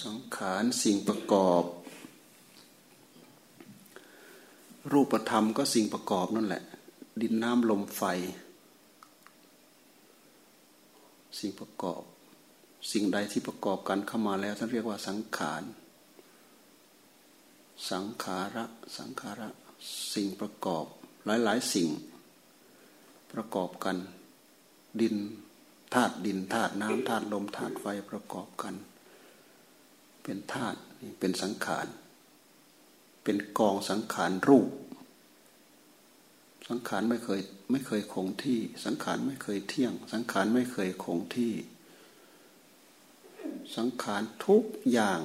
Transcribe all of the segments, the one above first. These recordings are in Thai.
สังขารสิ่งประกอบ รูปธรรมก็สิ่งประกอบนั่นแหละ ดินน้ำลมไฟ สิ่งประกอบ สิ่งใดที่ประกอบกันเข้ามาแล้วท่านเรียกว่าสังขาร สังขาระสังขาระสิ่งประกอบหลายๆสิ่งประกอบกัน ดินธาตุดินธาตุน้ำธาตุลมธาตุไฟประกอบกัน เป็นธาตุเป็นสังขารเป็นกองสังขารรูป สังขารไม่เคยไม่เคยคงที่ สังขารไม่เคยเที่ยง สังขารไม่เคยคงที่ สังขารทุกอย่าง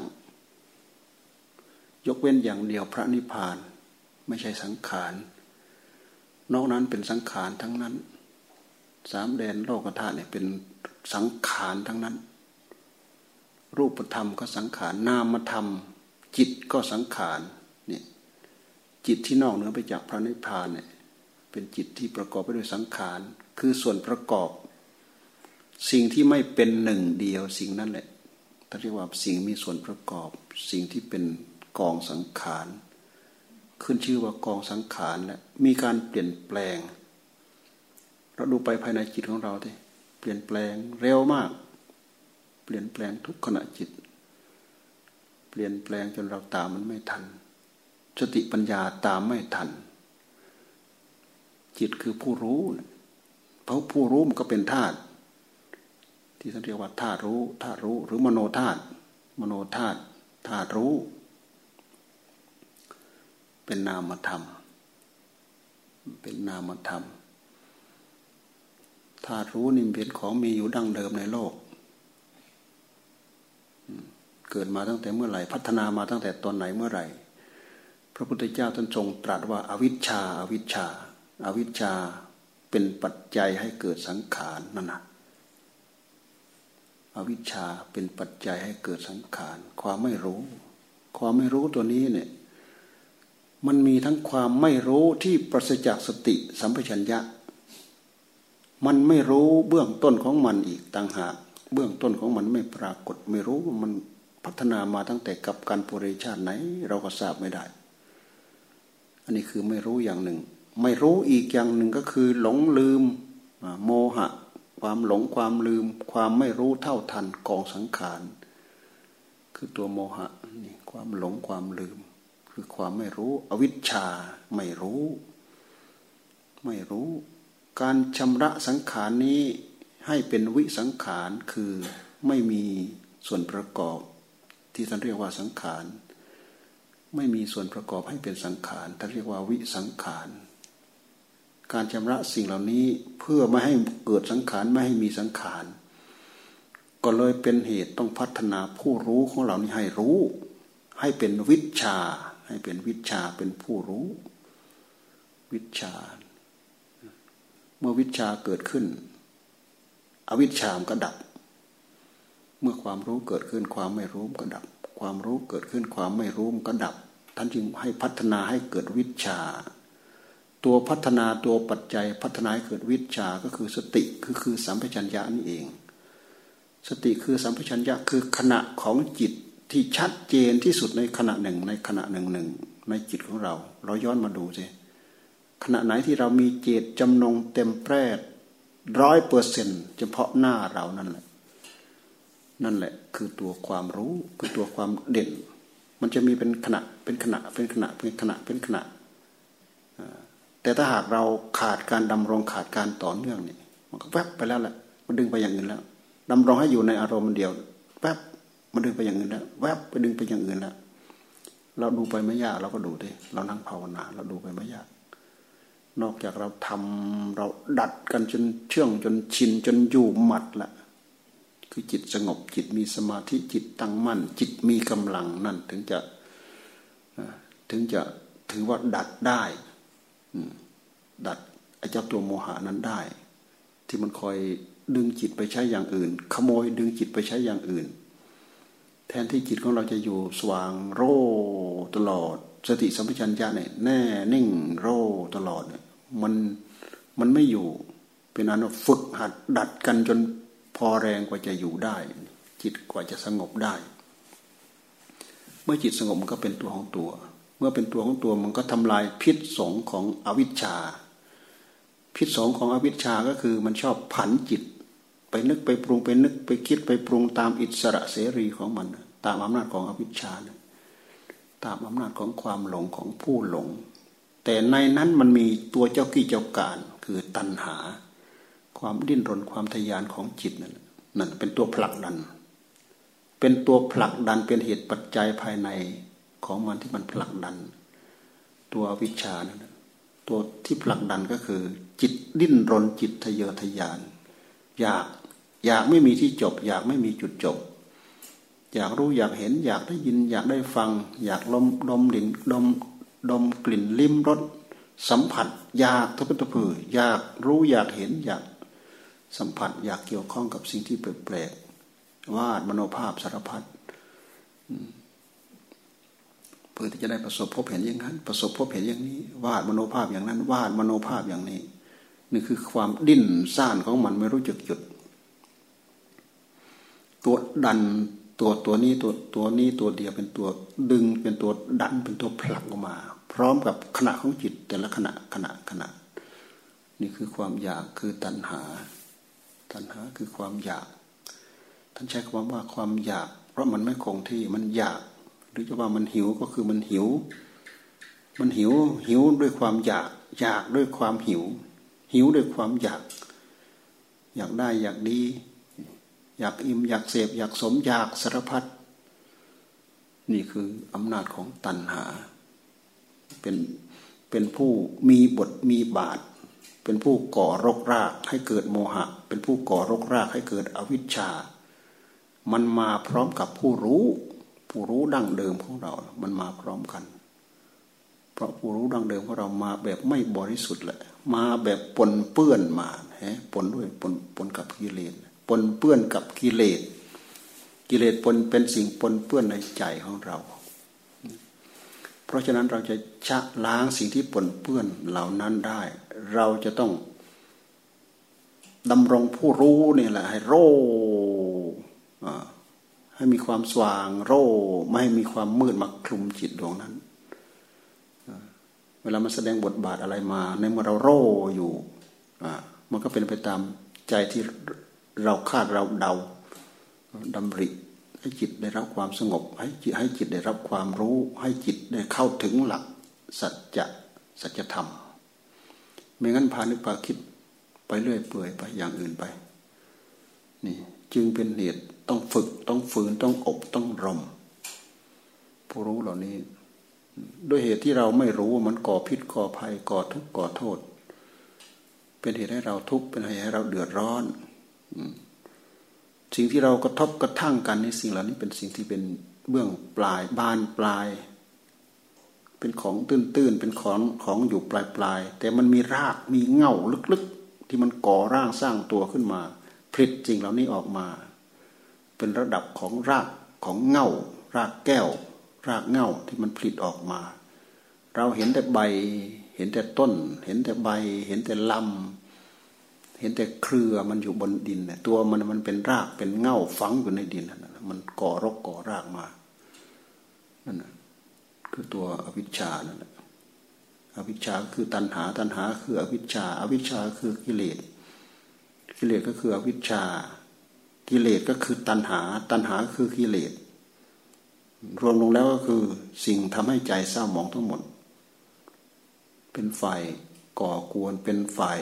ยกเว้นอย่างเดียวพระนิพพาน ไม่ใช่สังขารนอกนั้นเป็นสังขารทั้งนั้น สามแดนโลกธาตุเนี่ยเป็นสังขารทั้งนั้น รูปธรรมก็สังขารนามธรรม จิตก็สังขารเนี่ยจิตที่นอกเหนือไปจากพระนิพพานเนี่ยเป็นจิตที่ประกอบไปด้วยสังขาร คือส่วนประกอบ สิ่งที่ไม่เป็นหนึ่งเดียวสิ่งนั้นแหละท่านเรียกว่าสิ่งมีส่วนประกอบ สิ่งที่เป็นกองสังขารขึ้นชื่อว่ากองสังขารและมีการเปลี่ยนแปลง เราดูไปภายในจิตของเราทีเปลี่ยนแปลงเร็วมาก เปลี่ยนแปลงทุกขณะจิต เปลี่ยนแปลงจนเราตามมันไม่ทัน สติปัญญาตามไม่ทัน จิตคือผู้รู้เพราะผู้รู้มันก็เป็นธาตุที่ท่านเรียกว่าธาตุรู้ธาตุรู้ หรือมโนธาตุมโนธาตุธาตุรู้ เป็นนามธรรม เป็นนามธรรมธาตุรู้นี่เป็นของมีอยู่ดั้งเดิมในโลก เกิดมาตั้งแต่เมื่อไหร่ พัฒนามาตั้งแต่ตอนไหนเมื่อไหร่ พระพุทธเจ้าท่านทรงตรัสว่าอาวิชชาอาวิชชาอาวิชชาเป็นปัจจัยให้เกิดสังขารนั่นนะอวิชชาเป็นปัจจัยให้เกิดสังขาร ความไม่รู้ ความไม่รู้ตัวนี้เนี่ยมันมีทั้งความไม่รู้ที่ประสิจากสติสัมปชัญญะ มันไม่รู้เบื้องต้นของมันอีกต่างหาก เบื้องต้นของมันไม่ปรากฏ ไม่รู้ว่ามัน พัฒนามาตั้งแต่กับการปุริชาติไหน เราก็ทราบไม่ได้ อันนี้คือไม่รู้อย่างหนึ่ง ไม่รู้อีกอย่างหนึ่งก็คือ หลงลืมโมหะ ความหลงความลืม ความไม่รู้เท่าทันกองสังขารคือตัวโมหะนี่ความหลงความลืม คือความไม่รู้ อวิชชาไม่รู้ ไม่รู้ การชำระสังขารนี้ให้เป็นวิสังขารคือไม่มีส่วนประกอบ ที่ท่านเรียกว่าสังขาร ไม่มีส่วนประกอบให้เป็นสังขารท่านเรียกว่าวิสังขาร การชำระสิ่งเหล่านี้เพื่อไม่ให้เกิดสังขารไม่ให้มีสังขาร ก็เลยเป็นเหตุต้องพัฒนาผู้รู้ของเรานี้ให้รู้ ให้เป็นวิชา ให้เป็นวิชาเป็นผู้รู้ วิชา เมื่อวิชาเกิดขึ้น อวิชามก็ดับ เมื่อความรู้เกิดขึ้นความไม่รู้ก็ดับ ความรู้เกิดขึ้นความไม่รู้ก็ดับ ท่านจึงให้พัฒนาให้เกิดวิชา ตัวพัฒนาตัวปัจจัยพัฒนาให้เกิดวิชาก็คือสติคือคือสัมปชัญญะนี่เอง สติคือสัมปชัญญะคือขณะของจิตที่ชัดเจนที่สุดในขณะหนึ่งในขณะหนึ่งหนึ่งในจิตของเรา เราย้อนมาดูสิขณะไหนที่เรามีเจตจำนงเต็มแปร่ร้อยเปอร์เซ็นต์เฉพาะหน้าเรานั่นแหละ นั่นแหละ คือตัวความรู้คือตัวความเด่น มันจะมีเป็นขณะเป็นขณะเป็นขณะเป็นขณะเป็นขณะ แต่ถ้าหากเราขาดการดำรงขาดการต่อเนื่องเนี่ยมันก็แวบไปแล้วแหละมันดึงไปอย่างอื่นแล้วดำรงให้อยู่ในอารมณ์เดียวแวบมันดึงไปอย่างอื่นแล้วแวบไปดึงไปอย่างอื่นแล้วเราดูไปไม่ยากเราก็ดูดิเรานั่งภาวนา เราดูไปไม่ยาก นอกจากเราทำเราดัดกันจนเชื่องจนชินจนอยู่หมัดละ คือจิตสงบจิตมีสมาธิจิตตั้งมั่น จิตมีกำลังนั่นถึงจะถึงจะถือว่าดัดได้ดัดไอ้เจ้าตัวโมหานั้นได้ ที่มันคอยดึงจิตไปใช้อย่างอื่น ขโมยดึงจิตไปใช้อย่างอื่น แทนที่จิตของเราจะอยู่สว่างโรตลอด สติสัมปชัญญะเนี่ยแน่นิ่งโรตลอดเนี่ยมันมันไม่อยู่เป็นอันฝึกหัดดัดกันจน พอแรงกว่าจะอยู่ได้ จิตกว่าจะสงบได้ เมื่อจิตสงบมันก็เป็นตัวของตัว เมื่อเป็นตัวของตัวมันก็ทำลายพิษสงของอวิชชา พิษสงของอวิชชาก็คือมันชอบผันจิต ไปนึกไปปรุงไปนึกไปคิดไปปรุงตามอิสระเสรีของมัน ตามอำนาจของอวิชชาตามอำนาจของความหลงของผู้หลง แต่ในนั้นมันมีตัวเจ้ากี้เจ้าการคือตัณหา ความดิ้นรนความทยานของจิตนั่นนั่นเป็นตัวผลักดัน เป็นตัวผลักดันเป็นเหตุปัจจัยภายในของมันที่มันผลักดัน ตัววิชานั้นตัวที่ผลักดันก็คือ จิตดิ้นรนจิตทะเยอทะยาน อยากอยากไม่มีที่จบ อยากไม่มีจุดจบ อยากรู้อยากเห็น อยากได้ยิน อยากได้ฟัง อยากลมดมลิ่นดมดมกลิ่นลิ้มรสสัมผัส อยากทุกทุกผืออยากรู้อยากเห็นอยาก สัมผัสอยากเกี่ยวข้องกับสิ่งที่แปลกวาดมโนภาพสารพัดเพื่อที่จะได้ประสบพบเห็นอย่างนั้น ประสบพบเห็นอย่างนี้ วาดมโนภาพอย่างนั้น วาดมโนภาพอย่างนี้ นี่คือความดิ้นซ่านของมันไม่รู้จักหยุด ตัวดันตัวตัวนี้ตัวตัวนี้ตัวเดียวเป็นตัวดึงเป็นตัวดันเป็นตัวผลักออกมา พร้อมกับขณะของจิตแต่ละขณะขณะขณะ นี่คือความอยากคือตัณหา ตัณหาคือความอยาก ท่านใช้คำว่าความอยาก เพราะมันไม่คงที่มันอยาก หรือจะว่ามันหิวก็คือมันหิว มันหิวหิวด้วยความอยาก อยากด้วยความหิว หิวด้วยความอยาก อยากได้อยากดี อยากอิ่มอยากเสพอยากสมอยากสารพัดนี่คืออำนาจของตัณหา เป็นเป็นผู้มีบทมีบาท เป็นผู้ก่อรกรากให้เกิดโมหะ เป็นผู้ก่อรกรากให้เกิดอวิชชา มันมาพร้อมกับผู้รู้ ผู้รู้ดั้งเดิมของเรา มันมาพร้อมกัน เพราะผู้รู้ดั้งเดิมของเรามาแบบไม่บริสุทธิ์แหละ มาแบบปนเปื้อนมาฮะปนด้วยปนปนกับกิเลส ปนเปื้อนกับกิเลส กิเลสปนเป็นสิ่งปนเปื้อนในใจของเรา เพราะฉะนั้นเราจะชะล้างสิ่งที่ปนเปื้อนเหล่านั้นได้ เราจะต้องดำรงผู้รู้นี่แหละให้โรให้มีความสว่างโร่ไม่ให้มีความมืดมาคลุมจิตดวงนั้น เวลามาแสดงบทบาทอะไรมาในเมื่อเราโร่อยู่มันก็เป็นไปตามใจที่เราคาดเราเดาดำริ ให้จิตได้รับความสงบ ให้จิตให้จิตได้รับความรู้ ให้จิตได้เข้าถึงหลักสัจจะสัจธรรม ไม่งั้นพานึกพาคิดไปเรื่อยเปื่อยไปอย่างอื่นไป นี่จึงเป็นเหตุต้องฝึกต้องฝืนต้องอบต้องรมผู้รู้เหล่านี้ ด้วยเหตุที่เราไม่รู้ว่ามันก่อพิษก่อภัยก่อทุกข์ก่อโทษ เป็นเหตุให้เราทุกข์เป็นเหตุให้เราเดือดร้อน สิ่งที่เรากระทบกระทั่งกันในสิ่งเหล่านี้เป็นสิ่งที่เป็นเบื้องปลายบานปลาย เป็นของตื้นๆเป็นของของอยู่ปลายปลายแต่มันมีรากมีเง่าลึกๆ ที่มันก่อร่างสร้างตัวขึ้นมาผลิตสิ่งเหล่านี้ออกมา เป็นระดับของรากของเง่ารากแก้ว รากเง่าที่มันผลิตออกมา เราเห็นแต่ใบ เห็นแต่ต้น เห็นแต่ใบ เห็นแต่ลำ เห็นแต่เครือมันอยู่บนดินเนี่ยตัวมันมันเป็นรากเป็นเง่าฝังอยู่ในดินนั่นมันก่อรกก่อรากมานั่นคือตัวอวิชชานั่นแหละอวิชชาคือตัณหาตัณหา คืออวิชชาอวิชชาคือกิเลสกิเลสก็คืออวิชชา กิเลสก็คือตัณหา ตัณหาคือกิเลสรวมลงแล้วก็คือสิ่งทำให้ใจเศร้าหมองทั้งหมด เป็นฝ่ายก่อกวนเป็นฝ่าย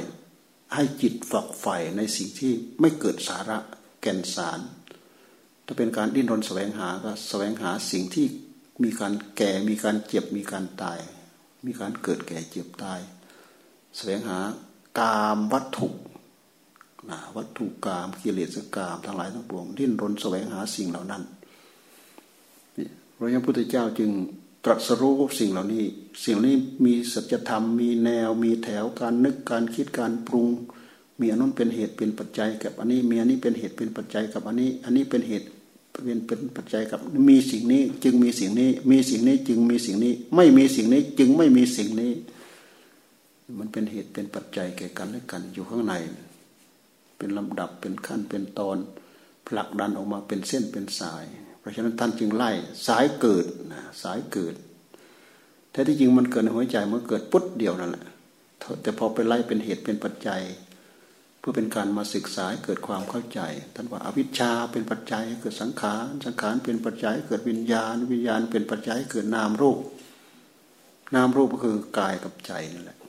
ให้จิตฝักใฝ่ในสิ่งที่ไม่เกิดสาระแก่นสาร ถ้าเป็นการดิ้นรนแสวงหาก็แสวงหาสิ่งที่มีการแก่มีการเจ็บมีการตาย มีการเกิดแก่เจ็บตาย แสวงหากามวัตถุนะวัตถุกรรมกิเลสกรรมทั้งหลายทั้งปวงดิ้นรนแสวงหาสิ่งเหล่านั้นนี่พระยาพุทธเจ้าจึง ตรัสรู้สิ่งเหล่านี้ สิ่งนี้มีสัจธรรมมีแนวมีแถวการนึกการคิดการปรุง มีอันนั้นเป็นเหตุเป็นปัจจัยกับอันนี้มีอันนี้เป็นเหตุเป็นปัจจัยกับอันนี้ อันนี้เป็นเหตุเป็นเป็นปัจจัยกับมีสิ่งนี้จึงมีสิ่งนี้ มีสิ่งนี้จึงมีสิ่งนี้ ไม่มีสิ่งนี้จึงไม่มีสิ่งนี้ มันเป็นเหตุเป็นปัจจัยแก่กันและกันอยู่ข้างใน เป็นลำดับเป็นขั้นเป็นตอนผลักดันออกมาเป็นเส้นเป็นสาย ราะฉะนั้นท่านจึงไล่สายเกิดนะสายเกิดแท้ที่จริงมันเกิดในหัวใจมันเกิดปุ๊บเดียวนั่นแหละแต่พอไปไล่เป็นเหตุเป็นปัจจัย เพื่อเป็นการมาศึกษาเกิดความเข้าใจท่านว่าอวิชชาเป็นปัจจัยเกิดสังขารสังขารเป็นปัจจัยเกิดวิญญาณ วิญญาณเป็นปัจจัยเกิดนามรูป นามรูปก็คือกายกับใจนั่นแหละ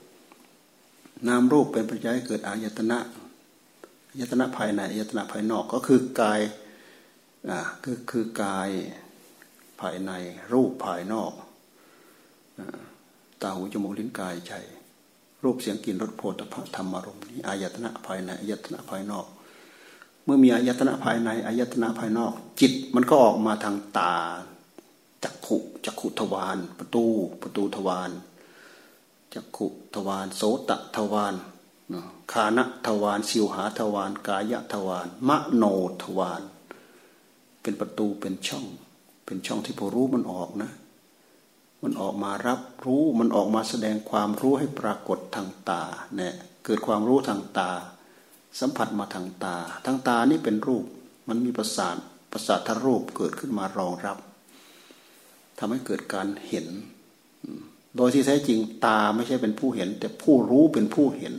นามรูปเป็นปัจจัยเกิดอายตนะอายตนะภายในอายตนะภายนอกก็คือกาย อ่าคือคือกายภายในรูปภายนอกตาหูจมูกลิ้นกายใจรูปเสียงกลิ่นรสโผฏฐะธรรมารมณ์นี้อายตนะภายในอายตนะภายนอก เมื่อมีอายตนะภายในอายตนะภายนอก จิตมันก็ออกมาทางตาจักขุจักขุทวารประตูประตูทวารจักขุทวารโสตทวารคานะทวารสิวหาทวารกายทวารมโนทวาร เป็นประตูเป็นช่อง เป็นช่องที่ผู้รู้มันออกนะ มันออกมารับรู้มันออกมาแสดงความรู้ให้ปรากฏทางตาเนี่ยเกิดความรู้ทางตา สัมผัสมาทางตา ทางตานี่เป็นรูป มันมีประสาทประสาททรูปเกิดขึ้นมารองรับทำให้เกิดการเห็น โดยที่แท้จริงตาไม่ใช่เป็นผู้เห็น แต่ผู้รู้เป็นผู้เห็น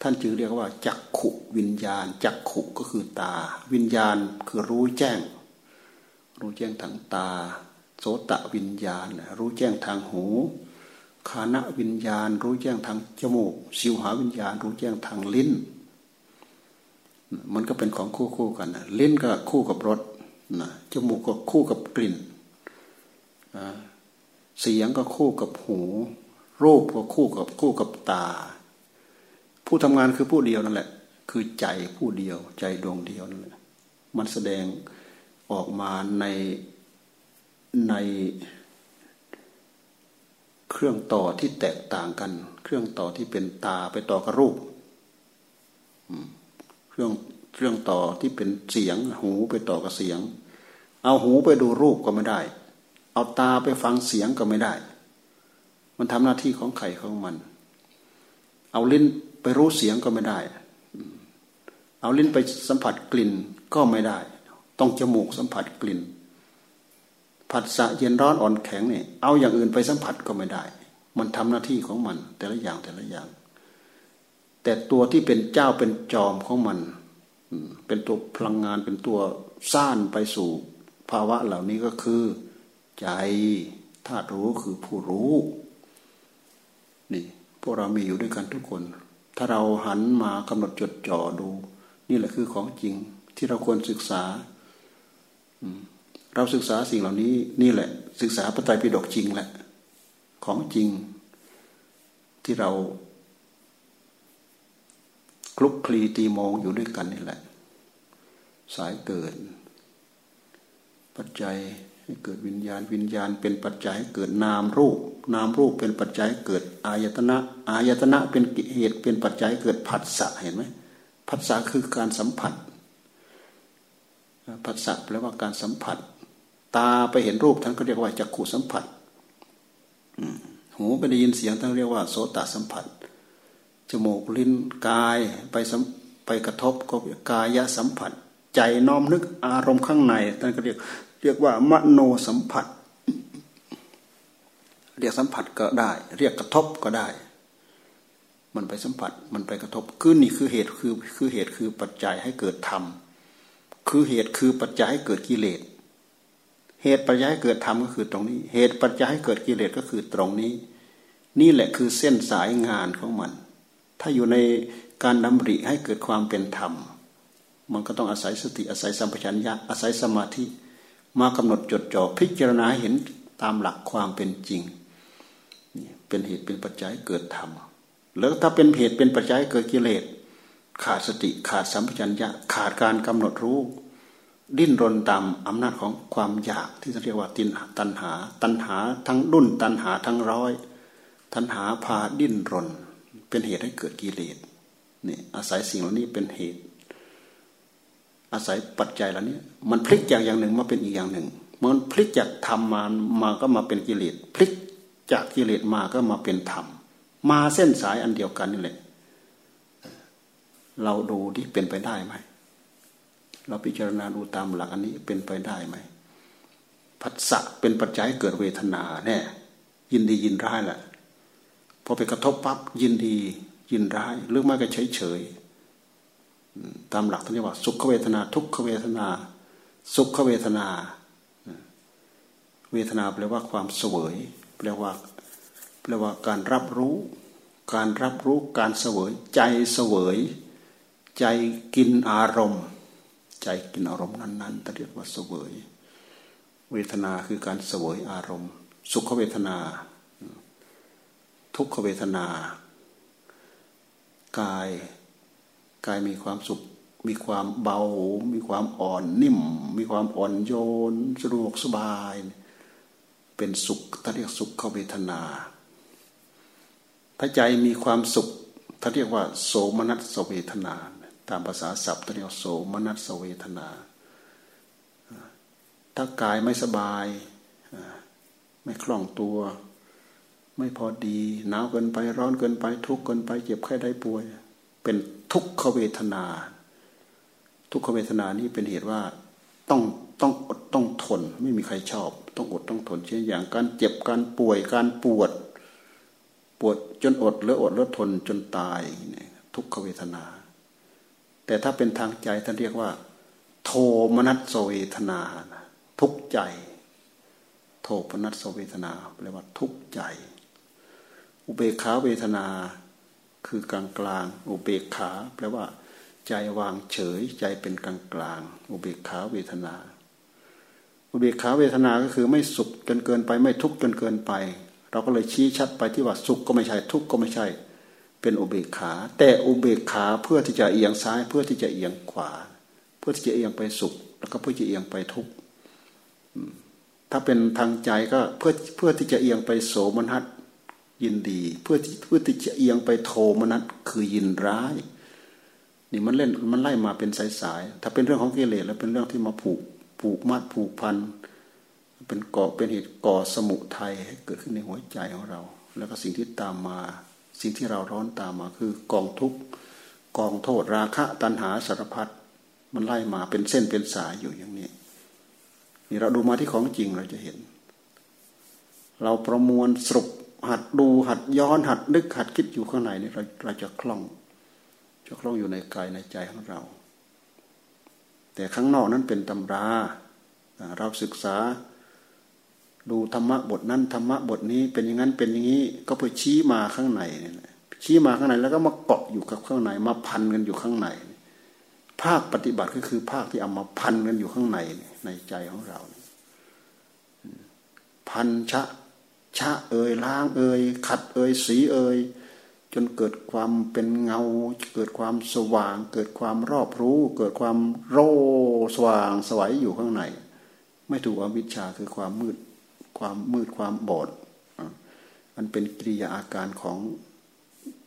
ท่านจึงเรียกว่า จักขุวิญญาณ จักขุก็คือตา วิญญาณคือรู้แจ้ง รู้แจ้งทางตา โสตะวิญญาณ รู้แจ้งทางหูคานะวิญญาณ รู้แจ้งทางจมูก สิวหาวิญญาณ รู้แจ้งทางลิ้น มันก็เป็นของคู่คู่กันนะลิ้นก็คู่กับรสนะจมูกก็คู่กับกลิ่นเสียงก็คู่กับหู รูปก็คู่กับคู่กับตา ผู้ทำงานคือผู้เดียวนั่นแหละ คือใจผู้เดียว ใจดวงเดียวนั่นแหละมันแสดงออกมาในในเครื่องต่อที่แตกต่างกัน เครื่องต่อที่เป็นตาไปต่อกับรูปเครื่องเครื่องต่อที่เป็นเสียง หูไปต่อกับเสียง เอาหูไปดูรูปก็ไม่ได้ เอาตาไปฟังเสียงก็ไม่ได้ มันทำหน้าที่ของไข่ของมัน เอาลิ้น ไปรู้เสียงก็ไม่ได้ เอาลิ้นไปสัมผัสกลิ่นก็ไม่ได้ ต้องจมูกสัมผัสกลิ่น ผัสสะเย็นร้อนอ่อนแข็งเนี่ยเอาอย่างอื่นไปสัมผัสก็ไม่ได้ มันทำหน้าที่ของมัน แต่ละอย่างแต่ละอย่าง แต่ตัวที่เป็นเจ้าเป็นจอมของมัน เป็นตัวพลังงานเป็นตัวสร้างไปสู่ภาวะเหล่านี้ก็คือ ใจธาตุรู้คือผู้รู้นี่พวกเรามีอยู่ด้วยกันทุกคน ถ้าเราหันมากำหนดจดจ่อดู นี่แหละคือของจริงที่เราควรศึกษาเราศึกษาสิ่งเหล่านี้นี่แหละ ศึกษาพระไตรปิฎกจริงแหละ ของจริง ที่เราคลุกคลีตีมองอยู่ด้วยกันนี่แหละ สายเกิด ปัจจัย เกิดวิญญาณวิญญาณเป็นปัจจัยให้เกิดนามรูป นามรูปเป็นปัจจัยเกิดอายตนะอายตนะเป็นเหตุเป็นปัจจัยเกิดผัสสะเห็นไหมผัสสะคือการสัมผัสผัสสะแปลว่าการสัมผัส ตาไปเห็นรูปท่านก็เรียกว่าจักขู่สัมผัสหูไปได้ยินเสียงท่านเรียกว่าโสตสัมผัสจมูกลิ้นกายไปไปกระทบก็กายสัมผัส ใจน้อมนึกอารมณ์ข้างในท่านก็เรียก เรียกว่ามโนสัมผัส เรียกสัมผัสก็ได้ เรียกกระทบก็ได้ มันไปสัมผัสมันไปกระทบคือนี่คือเหตุคือคือเหตุคือปัจจัยให้เกิดธรรมคือเหตุคือปัจจัยให้เกิดกิเลสเหตุปัจจัยให้เกิดธรรมก็คือตรงนี้ เหตุปัจจัยให้เกิดกิเลสก็คือตรงนี้ นี่แหละคือเส้นสายงานของมัน ถ้าอยู่ในการดำริให้เกิดความเป็นธรรม มันก็ต้องอาศัยสติอาศัยสัมปชัญญะอาศัยสมาธิ มากำหนดจดจ่อพิจารณาเห็นตามหลักความเป็นจริง เป็นเหตุเป็นปัจจัยเกิดธรรม แล้วถ้าเป็นเหตุเป็นปัจจัยเกิดกิเลส ขาดสติขาดสัมปชัญญะขาดการกำหนดรู้ ดิ้นรนตามอำนาจของความอยากที่เรียกว่าตินตันหา ตันหาทั้งดุนตันหาทั้งร้อย ตันหาพาดิ้นรน เป็นเหตุให้เกิดกิเลสนี่อาศัยสิ่งเหล่านี้เป็นเหตุ อาศัยปัจจัยเหล่านี้ มันพลิกจากอย่างหนึ่งมาเป็นอีกอย่างหนึ่ง มันพลิกจากธรรมมามาก็มาเป็นกิเลสพลิกจากกิเลสมาก็มาเป็นธรรม มาเส้นสายอันเดียวกันนี่แหละ เราดูที่เป็นไปได้ไหม เราพิจารณาดูตามหลักอันนี้เป็นไปได้ไหมผัสสะเป็นปัจจัยเกิดเวทนาแน่ยินดียินร้ายแหละพอไปกระทบปั๊บยินดียินร้ายหรือไม่ก็เฉยเฉย ตามหลักท่านเรียกว่า สุขเวทนา ทุกขเวทนา สุขเวทนา เวทนาแปลว่าความเสวยแปลว่าแปลว่าการรับรู้ การรับรู้การเสวย ใจเสวย ใจกินอารมณ์ ใจกินอารมณ์นั้นๆท่านเรียกว่าเสวย เวทนาคือการเสวยอารมณ์ สุขเวทนา ทุกขเวทนากาย กายมีความสุข มีความเบา มีความอ่อนนิ่ม มีความอ่อนโยนสะดวกสบาย เป็นสุขท่านเรียกสุขเขวทนา ถ้าใจมีความสุขท่านเรียกว่า โสมนัสเวทนา ตามภาษาศัพท์ท่านเรียกโสมนัสเวทนา ถ้ากายไม่สบาย ไม่คล่องตัวไม่พอดีหนาวเกินไปร้อนเกินไปทุกข์เกินไปเจ็บไข้ได้ป่วย เป็น ทุกขเวทนา ทุกขเวทนานี้เป็นเหตุว่าต้องต้องอดต้องทน ไม่มีใครชอบ ต้องอดต้องทนเช่นอย่างการเจ็บการป่วยการปวด ปวดจนอดหรืออดแล้วทนจนตายทุกขเวทนา แต่ถ้าเป็นทางใจท่านเรียกว่า โทมนัสเวทนา ทุกใจ โทมนัสเวทนาแปลว่าทุกใจ อุเบกขาเวทนา คือกลางกลางอุเบกขาแปลว่า ใจวางเฉยใจเป็นกลางกลางอุเบกขาเวทนา อุเบกขาเวทนาก็คือไม่สุขจนเกินไปไม่ทุกข์จนเกินไป เราก็เลยชี้ชัดไปที่ว่าสุขก็ไม่ใช่ทุกข์ก็ไม่ใช่ เป็นอุเบกขา แต่อุเบกขาเพื่อที่จะเอียงซ้ายเพื่อที่จะเอียงขวา เพื่อที่จะเอียงไปสุข แล้วก็เพื่อจะเอียงไปทุกข์ถ้าเป็นทางใจก็เพื่อเพื่อที่จะเอียงไปโสมนัส ยินดี เพื่อเพื่อที่จะเอียงไปโทมนัสคือยินร้าย นี่มันเล่นมันไล่มาเป็นสายๆถ้าเป็นเรื่องของกิเลสแล้วเป็นเรื่องที่มาผูกผูกมัดผูกพันเป็นเกาะเป็นเหตุก่อสมุทัยให้เกิดขึ้นในหัวใจของเรา แล้วก็สิ่งที่ตามมา สิ่งที่เราร้อนตามมาคือกองทุกข์กองโทษราคะตัณหาสารพัดมันไล่มาเป็นเส้นเป็นสายอยู่อย่างนี้นี่เราดูมาที่ของจริงเราจะเห็น เราประมวลสรุป หัดดูหัดย้อนหัดนึกหัดคิดอยู่ข้างในนี่เราเราจะคล่องจะคล่องอยู่ในกายในใจของเรา แต่ข้างนอกนั้นเป็นตำรา เราศึกษา ดูธรรมะบทนั้นธรรมะบทนี้เป็นอย่างนั้นเป็นอย่างนี้ ก็เพื่อชี้มาข้างในชี้มาข้างในแล้วก็มาเกาะอยู่กับข้างใน มาพันกันอยู่ข้างใน ภาคปฏิบัติก็คือภาคที่เอามาพันกันอยู่ข้างในในใจของเรา พันชะ ชะเอ่ยล้างเอ่ยขัดเอ่ยสีเอ่ยจนเกิดความเป็นเงา เกิดความสว่าง เกิดความรอบรู้ เกิดความโรสว่างสวัยอยู่ข้างใน ไม่ถูกอวิชชาคือความมืดความมืดความบอดมันเป็นกิริยาอาการของ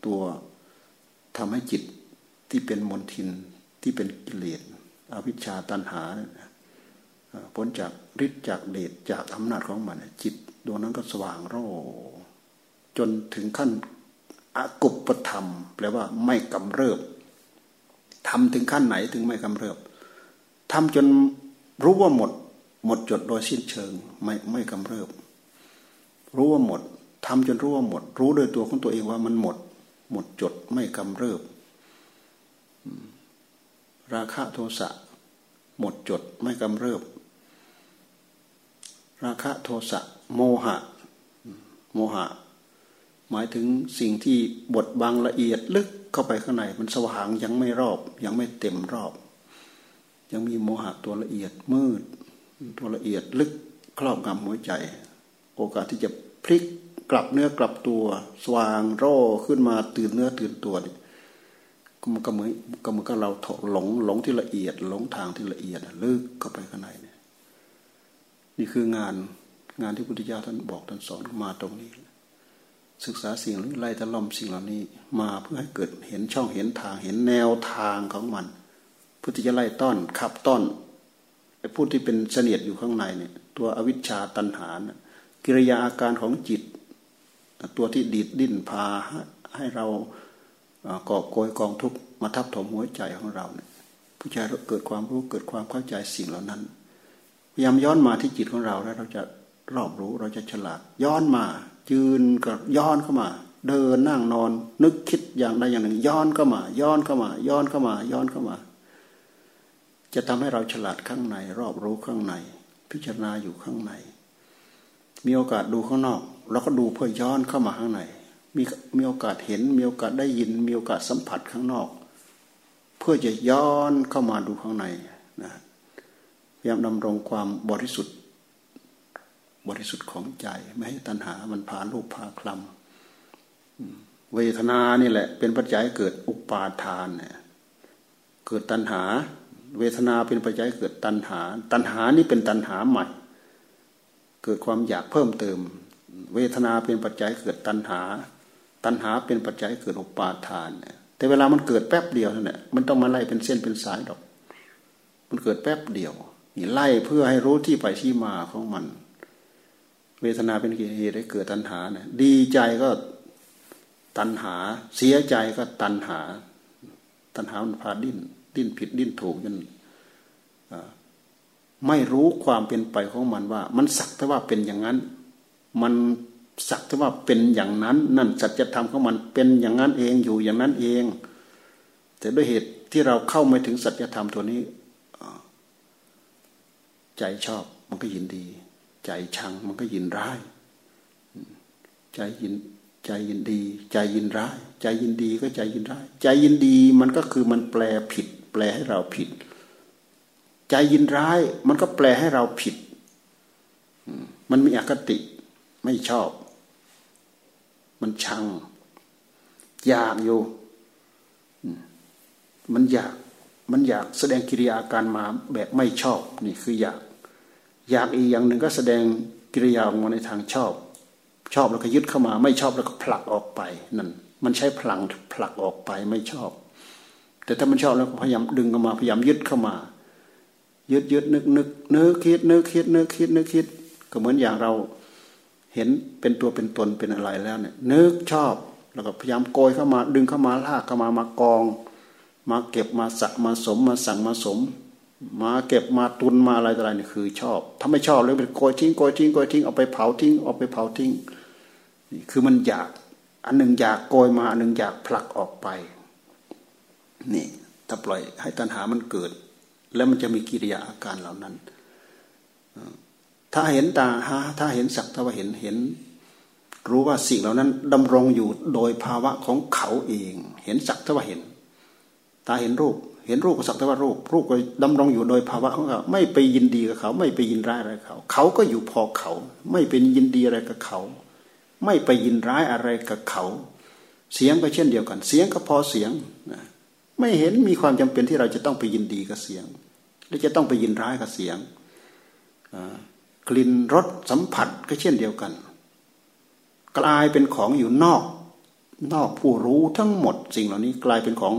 ตัวทำให้จิตที่เป็นมนทินที่เป็นกิเลสอวิชชาตันหา พ้นจากฤทธิ์จากเดชจากอำนาจของมันจิต ดวงนั้นก็สว่างโรจนถึงขั้นอากุปธรรม แปลว่าไม่กำเริบทำถึงขั้นไหนถึงไม่กำเริบทำจนรู้ว่าหมด หมดจดโดยสิ้นเชิง ไม่ไม่กำเริบ รู้ว่าหมดทำจนรู้ว่าหมด รู้โดยตัวของตัวเองว่ามันหมด หมดจดไม่กำเริบ ราคะโทสะหมดจดไม่กำเริบ ราคะโทสะโมหะ โมหะ หมายถึงสิ่งที่บดบังละเอียดลึกเข้าไปข้างในมันสว่างยังไม่รอบ ยังไม่เต็มรอบ ยังมีโมหะตัวละเอียดมืด ตัวละเอียดลึกครอบงำหัวใจ โอกาสที่จะพลิกกลับเนื้อกลับตัว สว่างร่อขึ้นมาตื่นเนื้อตื่นตัวนี่ก็มันก็เหมือนก็เหมือนกับเราหลงหลงที่ละเอียด หลงทางที่ละเอียดลึกเข้าไปข้างใน นี่คืองานงานที่พุทธเจ้าท่านบอกท่านสอนมาตรงนี้ ศึกษาสิ่งนี้ไล่ตะล่อมสิ่งเหล่านี้ มาเพื่อให้เกิดเห็นช่องเห็นทางเห็นแนวทางของมันพุทธเจ้าไล่ต้อนขับต้อนไอ้ผู้ที่เป็นเสนียดอยู่ข้างในเนี่ย ตัวอวิชชาตันหานกิริยาอาการของจิต ตัวที่ดีดดิ้นพาให้เราก่อโกยกองทุกมาทับถมหัวใจของเราเนี่ยผู้ชายเกิดความรู้เกิดความเข้าใจสิ่งเหล่านั้น พยายามย้อนมาที่จิตของเราแล้วเราจะรอบรู้เราจะฉลาด ย้อนมา ยืนก็ย้อนเข้ามา เดินนั่งนอน นึกคิดอย่างใดอย่างหนึ่ง ย้อนเข้ามา ย้อนเข้ามา ย้อนเข้ามา ย้อนเข้ามา จะทำให้เราฉลาดข้างใน รอบรู้ข้างใน พิจารณาอยู่ข้างใน มีโอกาสดูข้างนอกเราก็ดูเพื่อย้อนเข้ามาข้างในมีมีโอกาสเห็นมีโอกาสได้ยิน มีโอกาสสัมผัสข้างนอก เพื่อจะย้อนเข้ามาดูข้างในนะ ยายามดำรงความบริสุทธิ์ บริสุทธิ์ของใจ ไม่ให้ตัณหามันพาลูกพาคลำเวทนานี่แหละ เป็นปัจจัยเกิดอุปาทานเนี่ยเกิดตัณหา เวทนาเป็นปัจจัยเกิดตัณหา ตัณหานี่เป็นตัณหาใหม่ เกิดความอยากเพิ่มเติม เวทนาเป็นปัจจัยเกิดตัณหา ตัณหาเป็นปัจจัยเกิดอุปาทานเนี่ยแต่เวลามันเกิดแป๊บเดียวนั่นแหละมันต้องมาไล่เป็นเส้นเป็นสายดอก มันเกิดแป๊บเดียว ไล่เพื่อให้รู้ที่ไปที่มาของมัน เวทนาเป็นเหตุให้เกิดตัณหาเนี่ยดีใจก็ตัณหา เสียใจก็ตัณหา ตัณหามันพาดิ้นดิ้นผิดดิ้นถูกจนไม่รู้ความเป็นไปของมันว่า มันสักแต่ว่าเป็นอย่างนั้น มันสักแต่ว่าเป็นอย่างนั้น นั่นสัจธรรมของมันเป็นอย่างนั้นเองอยู่อย่างนั้นเอง แต่ด้วยเหตุที่เราเข้าไม่ถึงสัจธรรมตัวนี้ ใจชอบมันก็ยินดี ใจชังมันก็ยินร้าย ใจยินใจยินดี ใจยินร้าย ใจยินดีก็ใจยินร้าย ใจยินดีมันก็คือมันแปลผิด แปลให้เราผิด ใจยินร้าย มันก็แปลให้เราผิด มันมีอคติไม่ชอบ มันชัง อยากอยู่ มันอยากมันอยากแสดงกิริยาการมาแบบไม่ชอบนี่คืออยาก อยากอีกอย่างหนึ่งก็แสดงกิริยาออกมาในทางชอบ ชอบแล้วก็ยึดเข้ามา ไม่ชอบแล้วก็ผลักออกไปนั่นมันใช้พลังผลักออกไปไม่ชอบ แต่ถ้ามันชอบแล้วก็พยายามดึงเข้ามาพยายามยึดเข้ามา ยึดยึดนึกนึกนึกคิดนึกคิดนึกคิดนึกคิด ก็เหมือนอย่างเราเห็นเป็นตัวเป็นตนเป็นอะไรแล้วเนี่ยนึกชอบแล้วก็พยายามโกยเข้ามา ดึงเข้ามาลากเข้ามามากอง มาเก็บมาสักมาสมมาสั่งมาสม มาเก็บมาตุนมาอะไรอะไรนี่คือ ชอบ ถ้าไม่ชอบเลยเป็นโกยทิ้งโกยทิ้งโกยทิ้งเอาไปเผาทิ้งเอาไปเผาทิ้งนี่คือมันอยาก อันหนึ่งอยากโกยมาอันหนึ่งอยากผลักออกไป นี่ ถ้าปล่อยให้ตัณหามันเกิด แล้วมันจะมีกิริยาอาการเหล่านั้น ถ้าเห็นตาฮะถ้าเห็นสักถ้าว่าเห็นเห็น รู้ว่าสิ่งเหล่านั้นดำรงอยู่โดยภาวะของเขาเอง เห็นสักถ้าว่าเห็น ตาเห็นรูป เห็นรูปก็สักแต่ว่ารูป รูปก็ดำรงอยู่โดยภาวะของเขาไม่ไปยินดีกับเขา ไม่ไปยินร้ายอะไรเขา เขาก็อยู่พอเขา ไม่เป็นยินดีอะไรกับเขา ไม่ไปยินร้ายอะไรกับเขา เสียงก็เช่นเดียวกัน เสียงก็พอเสียงไม่เห็นมีความจำเป็นที่เราจะต้องไปยินดีกับเสียงหรือจะต้องไปยินร้ายกับเสียงกลิ่นรสสัมผัสก็เช่นเดียวกัน กลายเป็นของอยู่นอก นอกผู้รู้ทั้งหมดสิ่งเหล่านี้กลายเป็นของ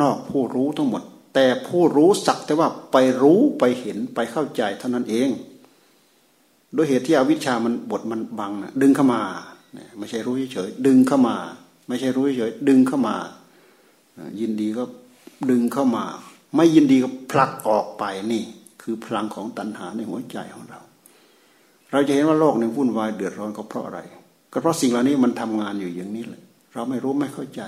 นอกผู้รู้ทั้งหมด แต่ผู้รู้สักแต่ว่าไปรู้ไปเห็นไปเข้าใจเท่านั้นเอง โดยเหตุที่อวิชชามันบทมันบังนะดึงเข้ามาไม่ใช่รู้เฉยดึงเข้ามา ไม่ใช่รู้เฉยดึงเข้ามา ยินดีก็ดึงเข้ามา ไม่ยินดีก็ผลักออกไปนี่ คือพลังของตัณหาในหัวใจของเรา เราจะเห็นว่าโลกนี้วุ่นวายเดือดร้อนก็เพราะอะไร ก็เพราะสิ่งเหล่านี้มันทำงานอยู่อย่างนี้แหละเราไม่รู้ไม่เข้าใจ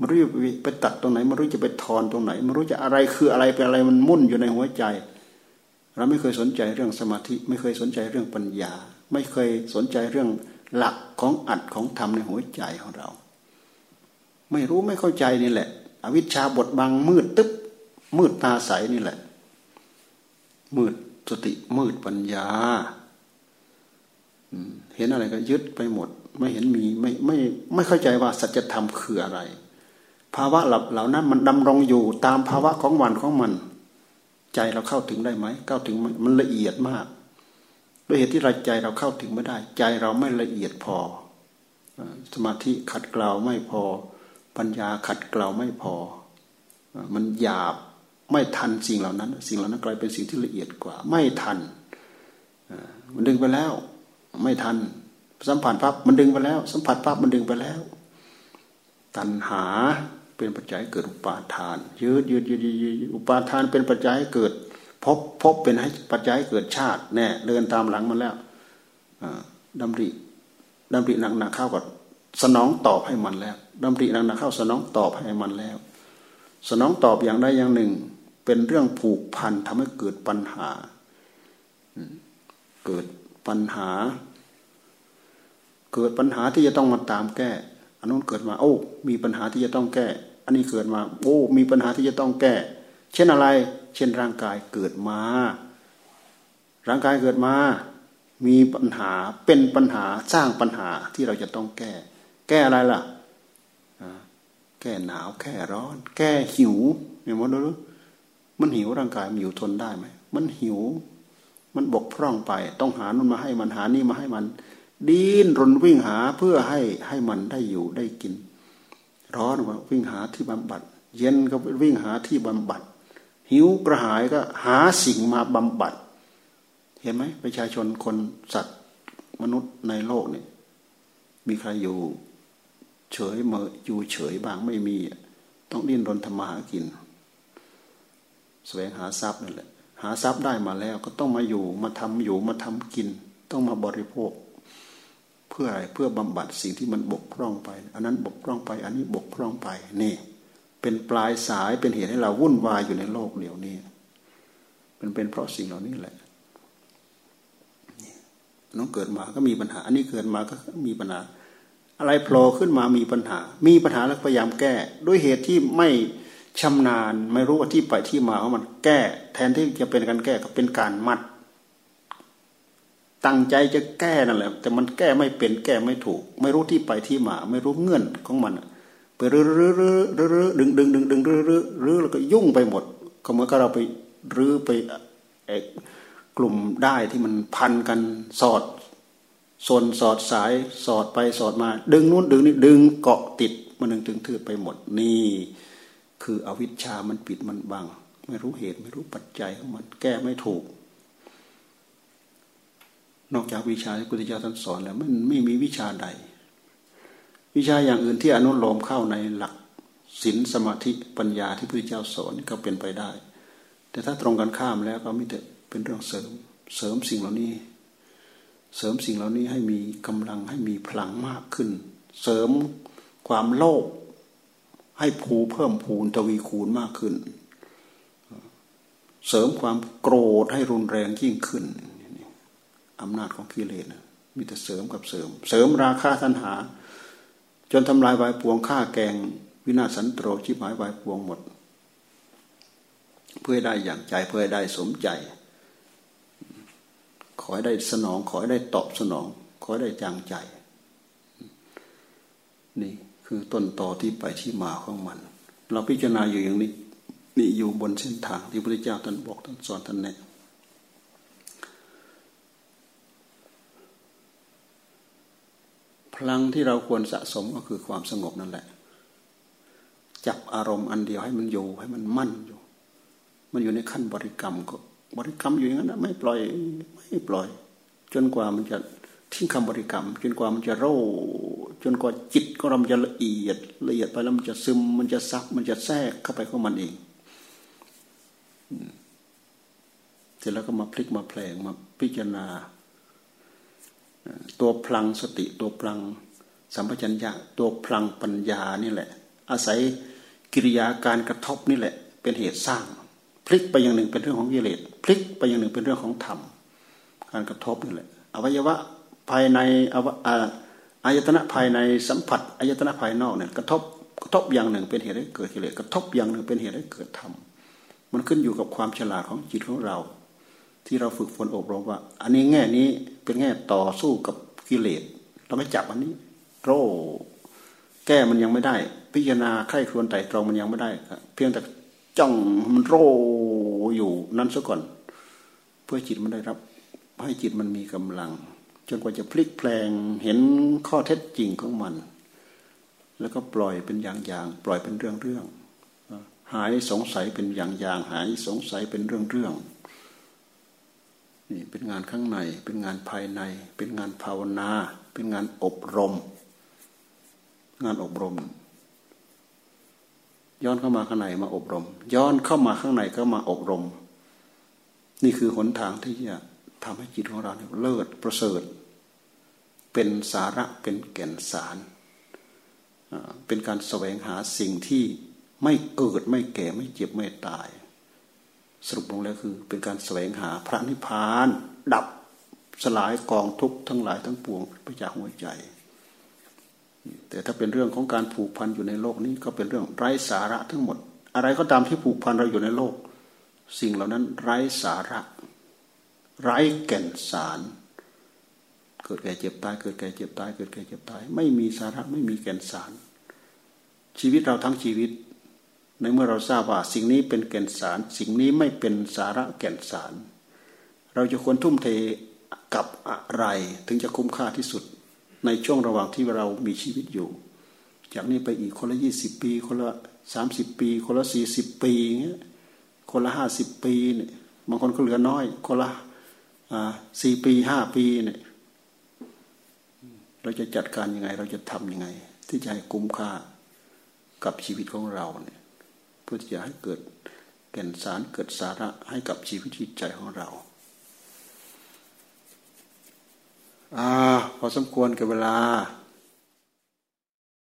ไม่รู้จะไปตัดตรงไหนไม่รู้จะไปถอนตรงไหนไม่รู้จะอะไรคืออะไรเป็นอะไรมันมุ่นอยู่ในหัวใจ เราไม่เคยสนใจเรื่องสมาธิ ไม่เคยสนใจเรื่องปัญญา ไม่เคยสนใจเรื่องหลักของอัดของธรรมในหัวใจของเรา ไม่รู้ไม่เข้าใจนี่แหละ อวิชชาบดบังมืดตึ๊บมืดตาใสนี่แหละ มืดสติมืดปัญญาเห็นอะไรก็ยึดไปหมด ไม่เห็นมีไม่ไม่ไม่เข้าใจว่าสัจธรรมคืออะไร ภาวะหลับเหล่านั้นมันดำรงอยู่ตามภาวะของวันของมัน ใจเราเข้าถึงได้ไหมเข้าถึงมันละเอียดมากด้วยเหตุที่เราใจเราเข้าถึงไม่ได้ ใจเราไม่ละเอียดพอ สมาธิขัดเกลาไม่พอ ปัญญาขัดเกลาไม่พอ มันหยาบไม่ทันสิ่งเหล่านั้น สิ่งเหล่านั้นกลายเป็นสิ่งที่ละเอียดกว่า ไม่ทันมันดึงไปแล้ว ไม่ทัน สัมผัสปั๊บมันดึงไปแล้ว สัมผัสปั๊บมันดึงไปแล้ว ตัณหา เป็นปัจจัยเกิดอุปาทาน ยืดยืดยืดยืดอุปาทานเป็นปัจจัยเกิดพบพบเป็นให้ปัจจัยเกิดชาติแน่เดินตามหลังมันแล้วดำริดำริหนักหนักเข้ากับสนองตอบให้มันแล้วดำริหนักหนักเข้าสนองตอบให้มันแล้ว สนองตอบอย่างใดอย่างหนึ่ง เป็นเรื่องผูกพันทำให้เกิดปัญหาเกิดปัญหา เกิดปัญหาที่จะต้องมาตามแก้อันนู้นเกิดมา โอ้ มีปัญหาที่จะต้องแก้ อันนี้เกิดมาโอ้มีปัญหาที่จะต้องแก้ เช่นอะไร เช่นร่างกายเกิดมา ร่างกายเกิดมา มีปัญหาเป็นปัญหาสร้างปัญหาที่เราจะต้องแก้ แก้อะไรล่ะแก้หนาวแก้ร้อน แก้หิวเนี่ยมันรู้มันหิวร่างกายมันอยู่ทนได้ไหมมันหิว มันบกพร่องไป ต้องหานู่นมาให้มันหานี่มาให้มัน ดิ้นรนวิ่งหาเพื่อให้ให้มันได้อยู่ได้กิน ร้อนก็วิ่งหาที่บำบัด เย็นก็วิ่งหาที่บำบัด หิวกระหายก็หาสิ่งมาบำบัด เห็นไหมประชาชนคนสัตว์มนุษย์ในโลกเนี่ยมีใครอยู่เฉยเมื่ออยู่เฉยบางไม่มี ต้องดิ้นรนทำมาหากินแสวงหาทรัพย์นั่นแหละหาทรัพย์ได้มาแล้วก็ต้องมาอยู่มาทำอยู่มาทำกิน ต้องมาบริโภค เพื่ออะไรเพื่อบำบัดสิ่งที่มันบกพร่องไป อันนั้นบกพร่องไป อันนี้บกพร่องไปนี่ เป็นปลายสายเป็นเหตุให้เราวุ่นวายอยู่ในโลกเดียวนี้เป็นเป็นเพราะสิ่งเหล่านี้แหละน้องเกิดมาก็มีปัญหา อันนี้เกิดมาก็มีปัญหา อะไรโผล่ขึ้นมามีปัญหา มีปัญหาแล้วพยายามแก้ ด้วยเหตุที่ไม่ชำนาญ ไม่รู้ว่าที่ไปที่มาของมันแก้ แทนที่จะเป็นการแก้ก็เป็นการมัด ตั้งใจจะแก้นั่นแหละ แต่มันแก้ไม่เป็นแก้ไม่ถูก ไม่รู้ที่ไปที่มา ไม่รู้เงื่อนของมันไปรื้อรื้อรื้อรื้อดึงดึงดึงดึงรื้อรื้อรื้อแล้วก็ยุ่งไปหมด ก็เหมือนกับเราไปรื้อไปกลุ่มได้ที่มันพันกันสอดโซนสอดสายสอดไปสอดมา ดึงนู้นดึงนี่ดึงเกาะติดมันดึงถึงถือไปหมดนี่ คืออวิชชามันปิดมันบัง ไม่รู้เหตุไม่รู้ปัจจัยของมันแก้ไม่ถูก นอกจากวิชาที่พุทธเจ้าท่านสอนแล้วมันไม่มีวิชาใด วิชาอย่างอื่นที่อนุโลมเข้าในหลักศีลสมาธิปัญญาที่พระเจ้าสอนก็เป็นไปได้ แต่ถ้าตรงกันข้ามแล้วก็ไม่แต่เป็นเรื่องเสริมเสริมสิ่งเหล่านี้ เสริมสิ่งเหล่านี้ให้มีกำลังให้มีพลังมากขึ้น เสริมความโลภให้ภูเพิ่มพูนทวีคูณมากขึ้น เสริมความโกรธให้รุนแรงยิ่งขึ้น อำนาจของกิเลสมีแต่เสริมกับเสริม เสริมราคาทันหา จนทำลายวายปวงฆ่าแกง วินาศสันโตรชิบหายวายปวงหมด เพื่อได้อย่างใจเพื่อได้สมใจ ขอให้ได้สนอง ขอให้ได้ตอบสนอง ขอให้ได้จางใจ นี่คือต้นต่อที่ไปที่มาของมัน เราพิจารณาอยู่อย่างนี้ นี่อยู่บนเส้นทางที่พระเจ้าท่านบอกท่านสอนท่านแนะ ลังที่เราควรสะสมก็คือความสงบนั่นแหละ จับอารมณ์อันเดียวให้มันอยู่ให้มันมั่นอยู่ มันอยู่ในขั้นบริกรรมก็บริกรรมอยู่อย่างนั้นนะไม่ปล่อยไม่ปล่อย จนกว่ามันจะทิ้งคำบริกรรม จนกว่ามันจะโร่จนกว่าจิตก็เราจะละเอียดละเอียดไปแล้วมันจะซึมมันจะซับมันจะแทรกเข้าไปของมันเองเสร็จแล้วก็มาพลิกมาแปลงมาพิจารณา ตัวพลังสติตัวพลังสัมปชัญญะตัวพลังปัญญานี่แหละ อาศัยกิริยาการกระทบนี่แหละ เป็นเหตุสร้าง พลิกไปอย่างหนึ่งเป็นเรื่องของกิเลสพลิกไปอย่างหนึ่งเป็นเรื่องของธรรมการกระทบนี่แหละอวัยวะภายในอวอายตนะภายในสัมผัสอายตนะภายนอกเนี่ยกระทบกระทบอย่างหนึ่งเป็นเหตุให้เกิดกิเลสกระทบอย่างหนึ่งเป็นเหตุให้เกิดธรรมมันขึ้นอยู่กับความฉลาดของจิตของเรา ที่เราฝึกฝนอบรมว่า อันนี้แง่นี้เป็นแง่ต่อสู้กับกิเลสเราไม่จับอันนี้โรแก้มันยังไม่ได้ พิจารณาใคร่ครวญไต่ตรองมันยังไม่ได้เพียงแต่จ้องมันโรอยู่นั้นซะก่อน เพื่อจิตมันได้รับ ให้จิตมันมีกำลัง จนกว่าจะพลิกแปลงเห็นข้อเท็จจริงของมัน แล้วก็ปล่อยเป็นอย่างๆปล่อยเป็นเรื่องๆหายสงสัยเป็นอย่างๆหายสงสัยเป็นเรื่องๆ นี่เป็นงานข้างใน เป็นงานภายใน เป็นงานภาวนา เป็นงานอบรม งานอบรม ย้อนเข้ามาข้างในมาอบรม ย้อนเข้ามาข้างในก็มาอบรม นี่คือหนทางที่จะทำให้จิตของเราเนี่ยเลิศประเสริฐ เป็นสาระเป็นแก่นสาร เป็นการแสวงหาสิ่งที่ไม่เกิดไม่แก่ไม่เจ็บไม่ตาย สรุปลงแล้วคือ เป็นการแสวงหาพระนิพพาน ดับสลายกองทุกข์ทั้งหลายทั้งปวงไปจากหัวใจ แต่ถ้าเป็นเรื่องของการผูกพันอยู่ในโลกนี้ก็เป็นเรื่องไร้สาระทั้งหมด อะไรก็ตามที่ผูกพันเราอยู่ในโลก สิ่งเหล่านั้นไร้สาระ ไร้แก่นสาร เกิดแก่เจ็บตาย เกิดแก่เจ็บตาย เกิดแก่เจ็บตาย ไม่มีสาระไม่มีแก่นสาร ชีวิตเราทั้งชีวิต ในเมื่อเราทราบว่าสิ่งนี้เป็นแก่นสาร สิ่งนี้ไม่เป็นสาระแก่นสาร เราจะควรทุ่มเทกับอะไรถึงจะคุ้มค่าที่สุด ในช่วงระหว่างที่เรามีชีวิตอยู่ จากนี้ไปอีกคนละยี่สิบปี คนละสามสิบปี คนละสี่สิบปีเงี้ยคนละห้าสิบปีเนี่ยบางคนก็เหลือน้อย คนละสี่ปีห้าปีเนี่ยเราจะจัดการยังไง เราจะทำยังไง ที่จะให้คุ้มค่ากับชีวิตของเราเนี่ย พื่อที่จะให้เกิดแก่นสารเกิดสาระให้กับชีวิตจิตใจของเราอ่าพอสมควรกับเวลา